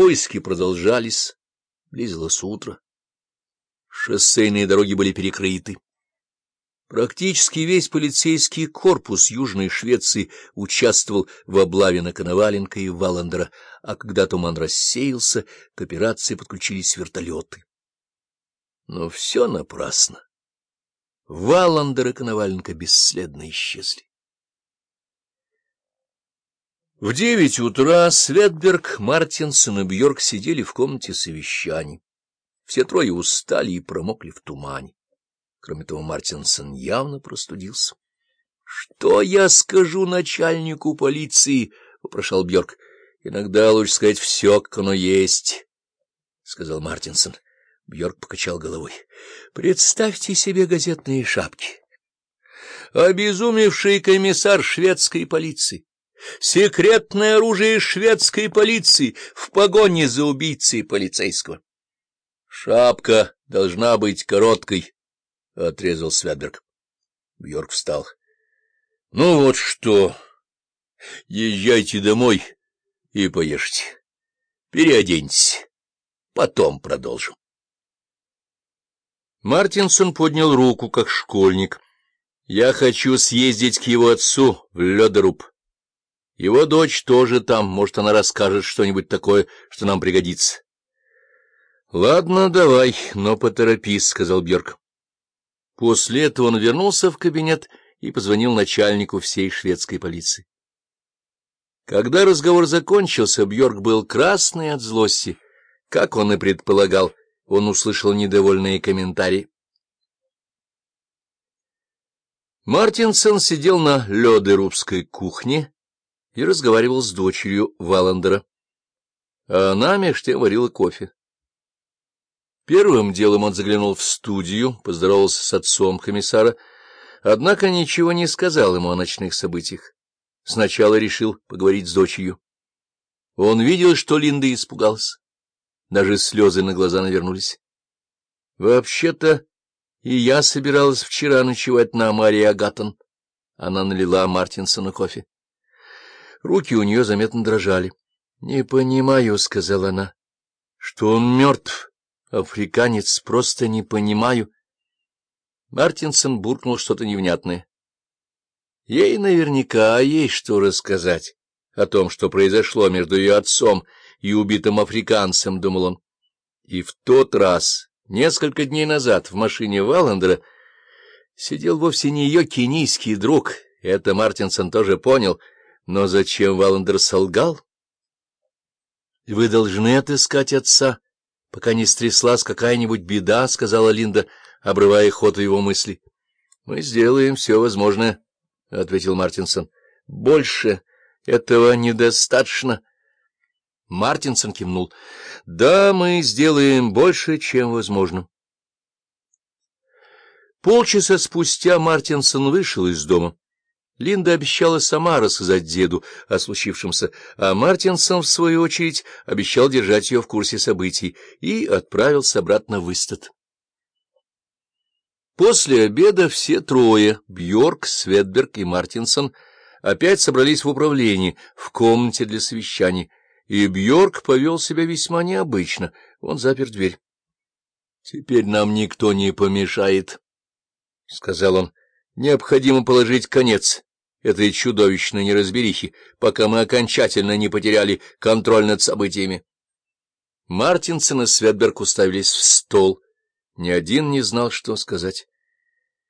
Поиски продолжались, близилось утро. Шоссейные дороги были перекрыты. Практически весь полицейский корпус Южной Швеции участвовал в облаве на Коноваленко и Валандера, а когда туман рассеялся, к операции подключились вертолеты. Но все напрасно. Валандер и Коноваленко бесследно исчезли. В девять утра Светберг, Мартинсон и Бьорк сидели в комнате совещаний. Все трое устали и промокли в тумане. Кроме того, Мартинсон явно простудился. — Что я скажу начальнику полиции? — вопрошал Бьорк. — Иногда лучше сказать все, как оно есть, — сказал Мартинсон. Бьорк покачал головой. — Представьте себе газетные шапки. Обезумевший комиссар шведской полиции Секретное оружие шведской полиции в погоне за убийцей полицейского. Шапка должна быть короткой, — отрезал Святберг. Бьорк встал. — Ну вот что, езжайте домой и поешьте. Переоденьтесь, потом продолжим. Мартинсон поднял руку, как школьник. — Я хочу съездить к его отцу в Лёдеруб. Его дочь тоже там, может, она расскажет что-нибудь такое, что нам пригодится. — Ладно, давай, но поторопись, — сказал Бьерк. После этого он вернулся в кабинет и позвонил начальнику всей шведской полиции. Когда разговор закончился, Бьорк был красный от злости. Как он и предполагал, он услышал недовольные комментарии. Мартинсон сидел на лёдерубской кухне и разговаривал с дочерью Валандера. А она меж тем варила кофе. Первым делом он заглянул в студию, поздоровался с отцом комиссара, однако ничего не сказал ему о ночных событиях. Сначала решил поговорить с дочерью. Он видел, что Линда испугалась. Даже слезы на глаза навернулись. Вообще-то и я собиралась вчера ночевать на Марии Агатон. Она налила Мартинсону кофе. Руки у нее заметно дрожали. — Не понимаю, — сказала она, — что он мертв. Африканец, просто не понимаю. Мартинсон буркнул что-то невнятное. Ей наверняка есть что рассказать о том, что произошло между ее отцом и убитым африканцем, — думал он. И в тот раз, несколько дней назад, в машине Валандера сидел вовсе не ее кенийский друг. Это Мартинсон тоже понял — но зачем Валандер солгал? — Вы должны отыскать отца, пока не стряслась какая-нибудь беда, — сказала Линда, обрывая ход его мысли. — Мы сделаем все возможное, — ответил Мартинсон. — Больше этого недостаточно. Мартинсон кивнул. — Да, мы сделаем больше, чем возможно. Полчаса спустя Мартинсон вышел из дома. Линда обещала сама рассказать деду о случившемся, а Мартинсон, в свою очередь, обещал держать ее в курсе событий и отправился обратно в Истат. После обеда все трое, Бьорк, Светберг и Мартинсон, опять собрались в управлении, в комнате для совещаний, и Бьорк повел себя весьма необычно, он запер дверь. — Теперь нам никто не помешает, — сказал он, — необходимо положить конец этой чудовищной неразберихи, пока мы окончательно не потеряли контроль над событиями. Мартинсон и Светберг уставились в стол. Ни один не знал, что сказать.